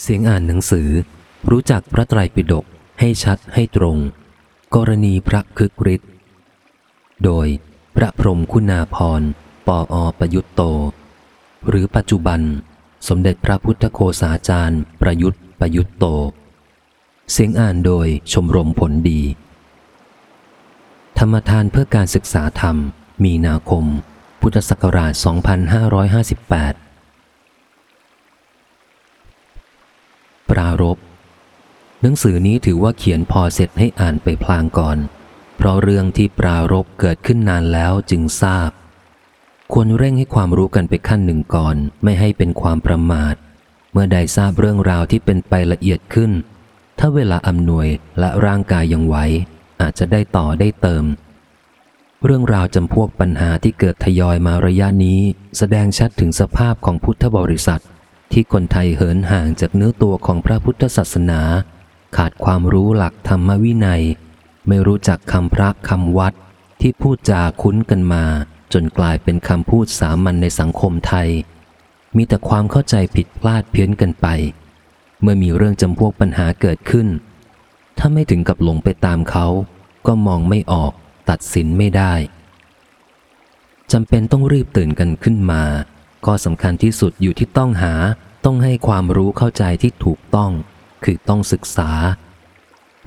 เสียงอ่านหนังสือ รู้จักพระไตรปิฎกให้ชัดให้ตรง กรณีพระคึกฤทธิ์โดยพระพรมคุณาพรปออประยุตโต หรือปัจจุบัน สมเด็จพระพุทธโคสาจารย์ ประยุทธ์ประยุตโต เสียงอ่านโดยชมรมผลดี ธรรมทานเพื่อการศึกษาธรรม มีนาคม พุทธศักราช 2558 ป รารบหนังสือนี้ถือว่าเขียนพอเสร็จให้อ่านไปพลางก่อน เพราะเรื่องที่ปรารบเกิดขึ้นนานแล้วจึงทราบ ควรเร่งให้ความรู้กันไปขั้นหนึ่งก่อน ไม่ให้เป็นความประมาท เมื่อใดทราบเรื่องราวที่เป็นไปละเอียดขึ้น ถ้าเวลาอำนวยและร่างกายยังไหวอาจจะได้ต่อได้เติม เรื่องราวจำพวกปัญหาที่เกิดทยอยมาระยะนี้ แสดงชัดถึงสภาพของพุทธบริษัท ที่คนไทยเหินห่างจากเนื้อตัวของพระพุทธศาสนา ขาดความรู้หลักธรรมวินัย ไม่รู้จักคำพระคำวัดที่พูดจาคุ้นกันมา จนกลายเป็นคำพูดสามัญในสังคมไทย มีแต่ความเข้าใจผิดพลาดเพี้ยนกันไป เมื่อมีเรื่องจำพวกปัญหาเกิดขึ้น ถ้าไม่ถึงกับหลงไปตามเขา ก็มองไม่ออกตัดสินไม่ได้จำเป็นต้องรีบตื่นกันขึ้นมาก็สำคัญที่สุดอยู่ที่ต้องหา ต้องให้ความรู้เข้าใจที่ถูกต้อง คือต้องศึกษา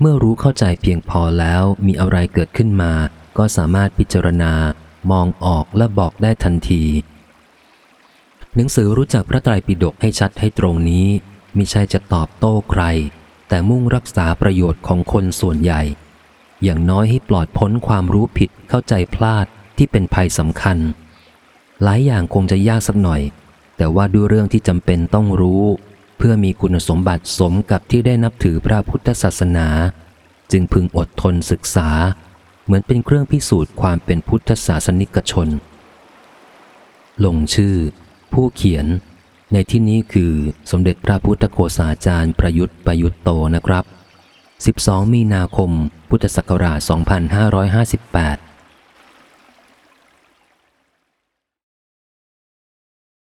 เมื่อรู้เข้าใจเพียงพอแล้วมีอะไรเกิดขึ้นมา ก็สามารถพิจารณามองออกและบอกได้ทันที หนังสือรู้จักพระไตรปิฎกให้ชัดให้ตรงนี้มิใช่จะตอบโต้ใคร แต่มุ่งรักษาประโยชน์ของคนส่วนใหญ่ อย่างน้อยให้ปลอดพ้นความรู้ผิดเข้าใจพลาดที่เป็นภัยสำคัญ หลายอย่างคงจะยากสักหน่อย แต่ว่าด้วยเรื่องที่จำเป็นต้องรู้ เพื่อมีคุณสมบัติสมกับที่ได้นับถือพระพุทธศาสนา จึงพึงอดทนศึกษา เหมือนเป็นเครื่องพิสูจน์ความเป็นพุทธศาสนิกชน ลงชื่อ ผู้เขียน ในที่นี้คือสมเด็จพระพุทธโฆษาจารย์ประยุทธ์ประยุทธ์โตนะครับ 12 มีนาคม พุทธศักราช 2558